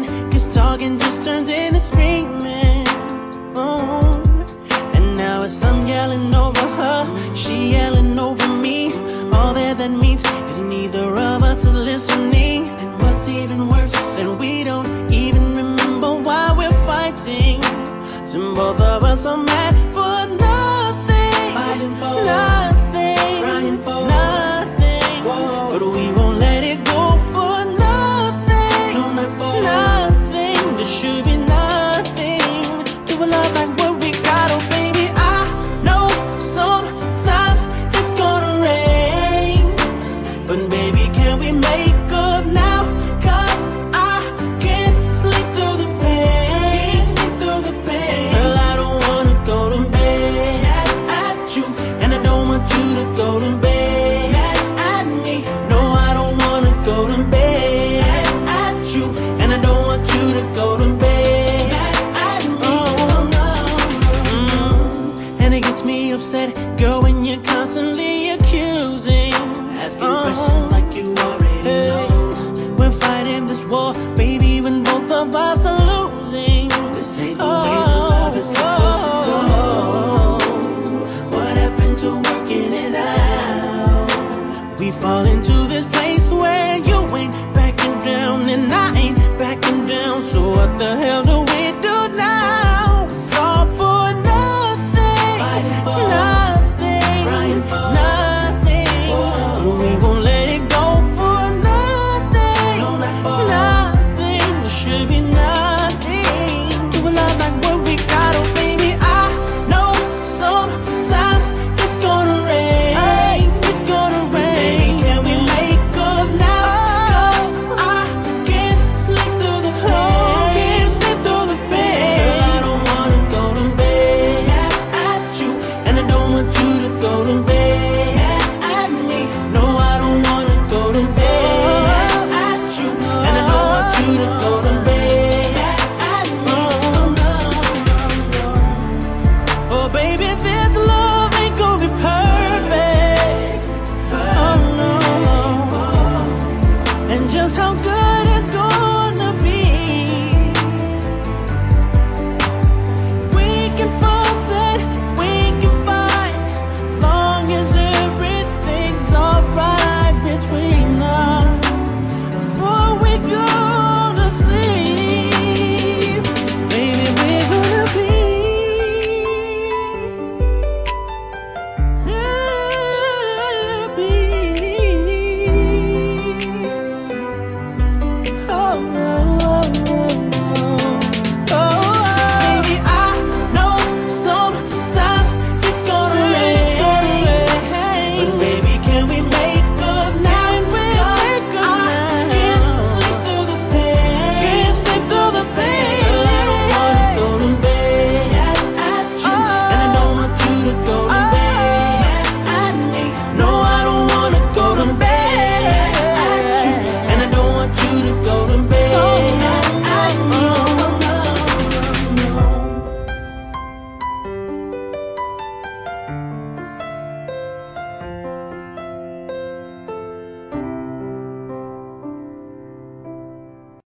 talking, cause talking just turns into screaming. Oh. And now it's I'm yelling over her, she yelling over me. All that that means is neither of us are listening. We fall into this place where you ain't backing down and I ain't backing down. So what the hell? No.